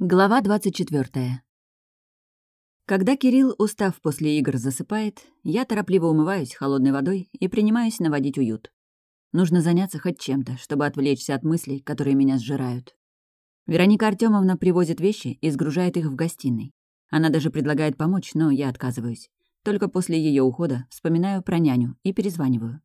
Глава 24. Когда Кирилл, устав после игр, засыпает, я торопливо умываюсь холодной водой и принимаюсь наводить уют. Нужно заняться хоть чем-то, чтобы отвлечься от мыслей, которые меня сжирают. Вероника Артемовна привозит вещи и сгружает их в гостиной. Она даже предлагает помочь, но я отказываюсь. Только после ее ухода вспоминаю про няню и перезваниваю.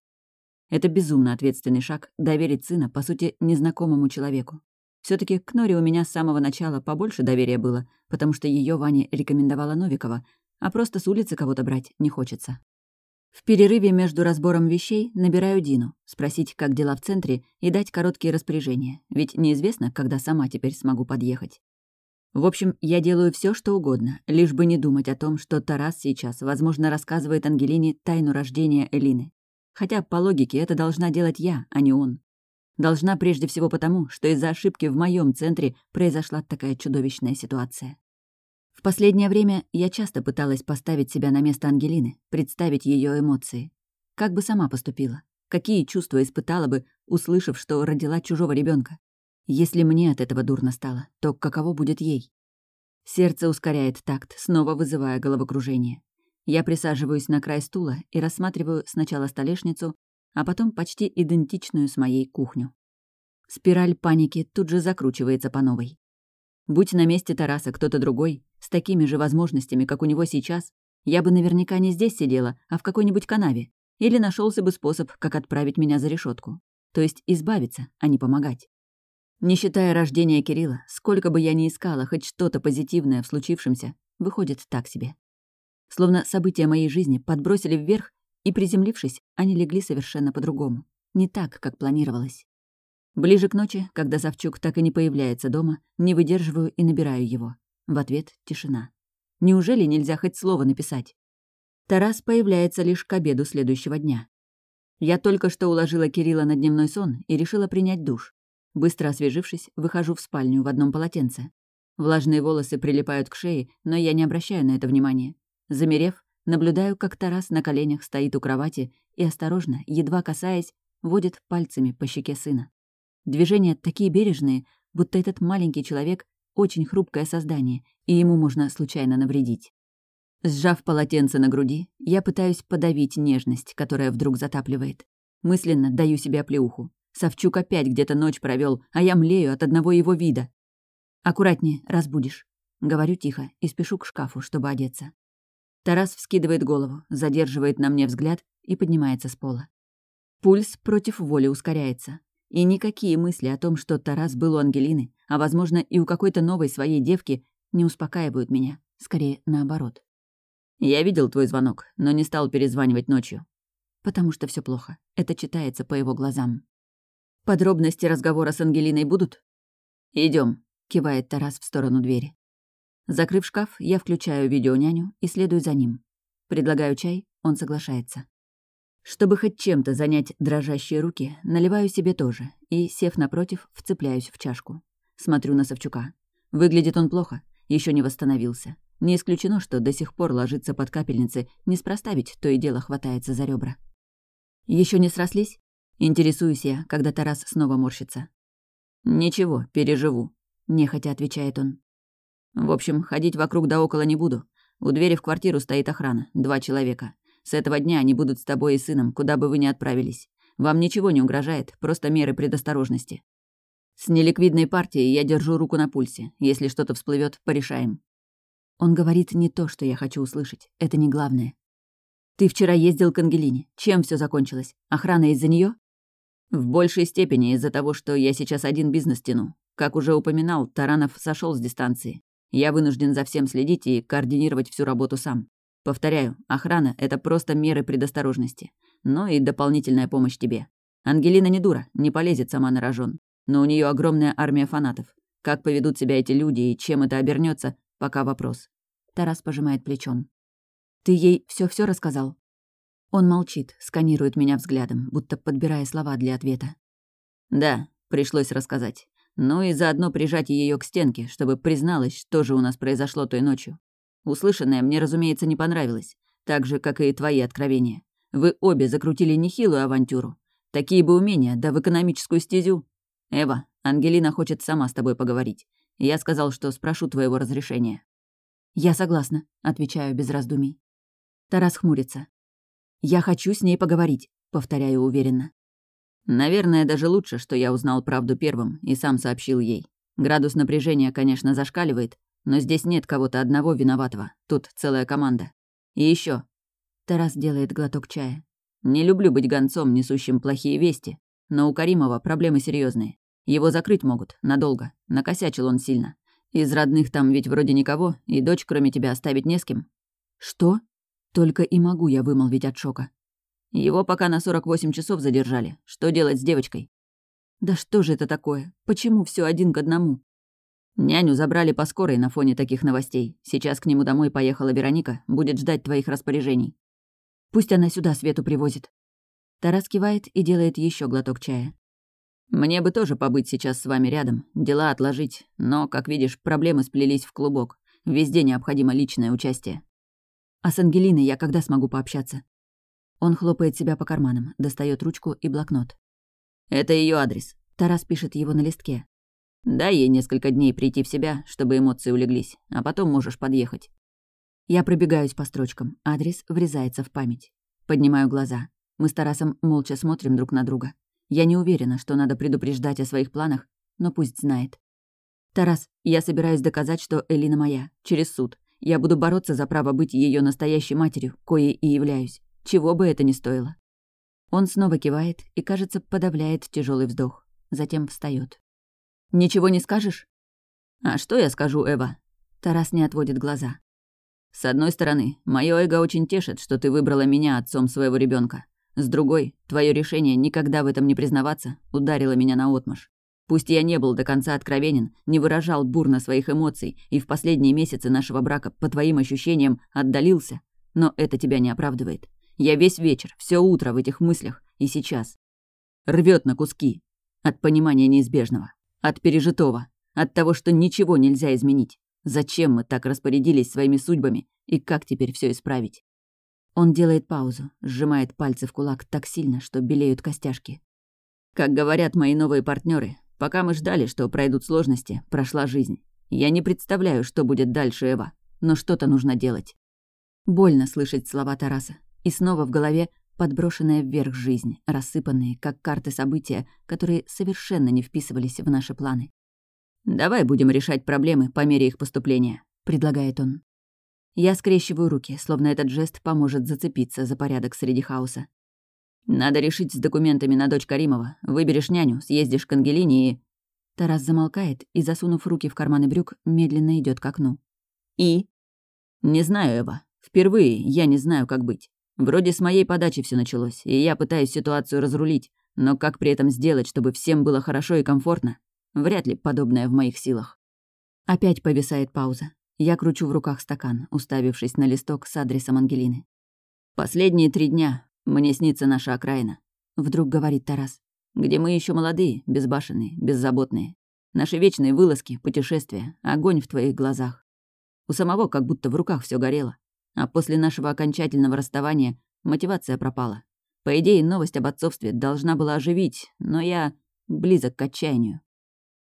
Это безумно ответственный шаг — доверить сына, по сути, незнакомому человеку все таки к Норе у меня с самого начала побольше доверия было, потому что ее Ваня рекомендовала Новикова, а просто с улицы кого-то брать не хочется. В перерыве между разбором вещей набираю Дину, спросить, как дела в центре, и дать короткие распоряжения, ведь неизвестно, когда сама теперь смогу подъехать. В общем, я делаю все, что угодно, лишь бы не думать о том, что Тарас сейчас, возможно, рассказывает Ангелине тайну рождения Элины. Хотя, по логике, это должна делать я, а не он. Должна прежде всего потому, что из-за ошибки в моем центре произошла такая чудовищная ситуация. В последнее время я часто пыталась поставить себя на место Ангелины, представить ее эмоции. Как бы сама поступила? Какие чувства испытала бы, услышав, что родила чужого ребенка? Если мне от этого дурно стало, то каково будет ей? Сердце ускоряет такт, снова вызывая головокружение. Я присаживаюсь на край стула и рассматриваю сначала столешницу, а потом почти идентичную с моей кухню. Спираль паники тут же закручивается по новой. Будь на месте Тараса кто-то другой, с такими же возможностями, как у него сейчас, я бы наверняка не здесь сидела, а в какой-нибудь канаве, или нашелся бы способ, как отправить меня за решетку. То есть избавиться, а не помогать. Не считая рождения Кирилла, сколько бы я ни искала хоть что-то позитивное в случившемся, выходит так себе. Словно события моей жизни подбросили вверх и, приземлившись, они легли совершенно по-другому. Не так, как планировалось. Ближе к ночи, когда Савчук так и не появляется дома, не выдерживаю и набираю его. В ответ — тишина. Неужели нельзя хоть слово написать? Тарас появляется лишь к обеду следующего дня. Я только что уложила Кирилла на дневной сон и решила принять душ. Быстро освежившись, выхожу в спальню в одном полотенце. Влажные волосы прилипают к шее, но я не обращаю на это внимания. Замерев, Наблюдаю, как Тарас на коленях стоит у кровати и осторожно, едва касаясь, водит пальцами по щеке сына. Движения такие бережные, будто этот маленький человек — очень хрупкое создание, и ему можно случайно навредить. Сжав полотенце на груди, я пытаюсь подавить нежность, которая вдруг затапливает. Мысленно даю себе оплеуху. Савчук опять где-то ночь провел, а я млею от одного его вида. «Аккуратнее, разбудишь», — говорю тихо и спешу к шкафу, чтобы одеться. Тарас вскидывает голову, задерживает на мне взгляд и поднимается с пола. Пульс против воли ускоряется. И никакие мысли о том, что Тарас был у Ангелины, а, возможно, и у какой-то новой своей девки, не успокаивают меня. Скорее, наоборот. «Я видел твой звонок, но не стал перезванивать ночью». «Потому что все плохо. Это читается по его глазам». «Подробности разговора с Ангелиной будут?» Идем, кивает Тарас в сторону двери. Закрыв шкаф, я включаю видеоняню и следую за ним. Предлагаю чай, он соглашается. Чтобы хоть чем-то занять дрожащие руки, наливаю себе тоже и, сев напротив, вцепляюсь в чашку. Смотрю на Савчука. Выглядит он плохо, еще не восстановился. Не исключено, что до сих пор ложится под капельницы, неспроста ведь то и дело хватается за ребра. Еще не срослись? Интересуюсь я, когда Тарас снова морщится. «Ничего, переживу», — нехотя отвечает он. В общем, ходить вокруг да около не буду. У двери в квартиру стоит охрана, два человека. С этого дня они будут с тобой и сыном, куда бы вы ни отправились. Вам ничего не угрожает, просто меры предосторожности. С неликвидной партией я держу руку на пульсе. Если что-то всплывет, порешаем. Он говорит не то, что я хочу услышать. Это не главное. Ты вчера ездил к Ангелине. Чем все закончилось? Охрана из-за нее? В большей степени из-за того, что я сейчас один бизнес тяну. Как уже упоминал, Таранов сошел с дистанции. Я вынужден за всем следить и координировать всю работу сам. Повторяю, охрана — это просто меры предосторожности. Но и дополнительная помощь тебе. Ангелина не дура, не полезет сама на рожон. Но у нее огромная армия фанатов. Как поведут себя эти люди и чем это обернется, пока вопрос. Тарас пожимает плечом. «Ты ей все все рассказал?» Он молчит, сканирует меня взглядом, будто подбирая слова для ответа. «Да, пришлось рассказать ну и заодно прижать ее к стенке, чтобы призналась, что же у нас произошло той ночью. Услышанное мне, разумеется, не понравилось, так же, как и твои откровения. Вы обе закрутили нехилую авантюру. Такие бы умения, да в экономическую стезю. Эва, Ангелина хочет сама с тобой поговорить. Я сказал, что спрошу твоего разрешения». «Я согласна», — отвечаю без раздумий. Тарас хмурится. «Я хочу с ней поговорить», — повторяю уверенно. Наверное, даже лучше, что я узнал правду первым и сам сообщил ей. Градус напряжения, конечно, зашкаливает, но здесь нет кого-то одного виноватого. Тут целая команда. И еще. Тарас делает глоток чая. Не люблю быть гонцом, несущим плохие вести, но у Каримова проблемы серьезные. Его закрыть могут, надолго. Накосячил он сильно. Из родных там ведь вроде никого, и дочь кроме тебя оставить не с кем. Что? Только и могу я вымолвить от шока. Его пока на 48 часов задержали. Что делать с девочкой? Да что же это такое? Почему все один к одному? Няню забрали по скорой на фоне таких новостей. Сейчас к нему домой поехала Вероника, будет ждать твоих распоряжений. Пусть она сюда Свету привозит. Тарас кивает и делает еще глоток чая. Мне бы тоже побыть сейчас с вами рядом, дела отложить, но, как видишь, проблемы сплелись в клубок. Везде необходимо личное участие. А с Ангелиной я когда смогу пообщаться? Он хлопает себя по карманам, достает ручку и блокнот. «Это ее адрес». Тарас пишет его на листке. «Дай ей несколько дней прийти в себя, чтобы эмоции улеглись, а потом можешь подъехать». Я пробегаюсь по строчкам, адрес врезается в память. Поднимаю глаза. Мы с Тарасом молча смотрим друг на друга. Я не уверена, что надо предупреждать о своих планах, но пусть знает. «Тарас, я собираюсь доказать, что Элина моя, через суд. Я буду бороться за право быть ее настоящей матерью, коей и являюсь чего бы это ни стоило. Он снова кивает и, кажется, подавляет тяжелый вздох. Затем встает. «Ничего не скажешь?» «А что я скажу, Эва?» Тарас не отводит глаза. «С одной стороны, мое эго очень тешит, что ты выбрала меня отцом своего ребенка. С другой, твое решение никогда в этом не признаваться ударило меня на отмашь. Пусть я не был до конца откровенен, не выражал бурно своих эмоций и в последние месяцы нашего брака, по твоим ощущениям, отдалился, но это тебя не оправдывает. Я весь вечер, все утро в этих мыслях и сейчас. Рвет на куски. От понимания неизбежного. От пережитого. От того, что ничего нельзя изменить. Зачем мы так распорядились своими судьбами и как теперь все исправить? Он делает паузу, сжимает пальцы в кулак так сильно, что белеют костяшки. Как говорят мои новые партнеры, пока мы ждали, что пройдут сложности, прошла жизнь. Я не представляю, что будет дальше, Эва, но что-то нужно делать. Больно слышать слова Тараса, и снова в голове подброшенная вверх жизнь, рассыпанные, как карты события, которые совершенно не вписывались в наши планы. «Давай будем решать проблемы по мере их поступления», — предлагает он. Я скрещиваю руки, словно этот жест поможет зацепиться за порядок среди хаоса. «Надо решить с документами на дочь Каримова. Выберешь няню, съездишь к Ангелине и...» Тарас замолкает и, засунув руки в карманы брюк, медленно идет к окну. «И?» «Не знаю, Эва. Впервые я не знаю, как быть. Вроде с моей подачи все началось, и я пытаюсь ситуацию разрулить, но как при этом сделать, чтобы всем было хорошо и комфортно? Вряд ли подобное в моих силах. Опять повисает пауза. Я кручу в руках стакан, уставившись на листок с адресом Ангелины. «Последние три дня мне снится наша окраина», — вдруг говорит Тарас, «где мы еще молодые, безбашенные, беззаботные. Наши вечные вылазки, путешествия, огонь в твоих глазах. У самого как будто в руках все горело. А после нашего окончательного расставания мотивация пропала. По идее, новость об отцовстве должна была оживить, но я близок к отчаянию.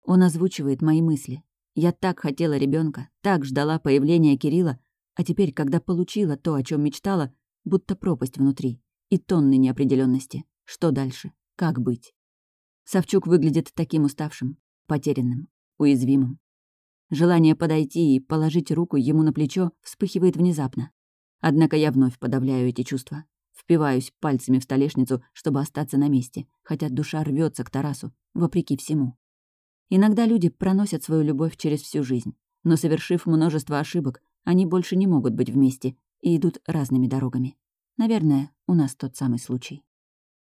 Он озвучивает мои мысли. Я так хотела ребенка, так ждала появления Кирилла, а теперь, когда получила то, о чем мечтала, будто пропасть внутри и тонны неопределенности. Что дальше? Как быть? Савчук выглядит таким уставшим, потерянным, уязвимым. Желание подойти и положить руку ему на плечо вспыхивает внезапно. Однако я вновь подавляю эти чувства. Впиваюсь пальцами в столешницу, чтобы остаться на месте, хотя душа рвется к Тарасу, вопреки всему. Иногда люди проносят свою любовь через всю жизнь, но, совершив множество ошибок, они больше не могут быть вместе и идут разными дорогами. Наверное, у нас тот самый случай.